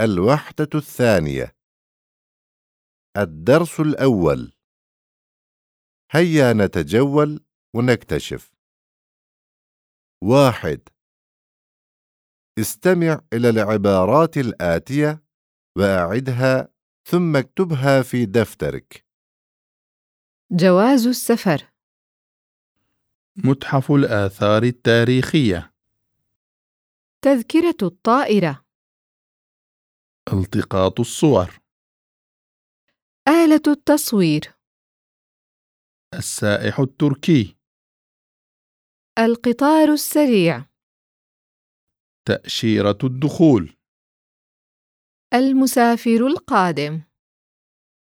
الوحدة الثانية. الدرس الأول. هيا نتجول ونكتشف. واحد. استمع إلى العبارات الآتية وأعدها ثم اكتبها في دفترك. جواز السفر. متحف الآثار التاريخية. تذكرة الطائرة. التقاط الصور. آلة التصوير. السائح التركي. القطار السريع. تأشيرة الدخول. المسافر القادم.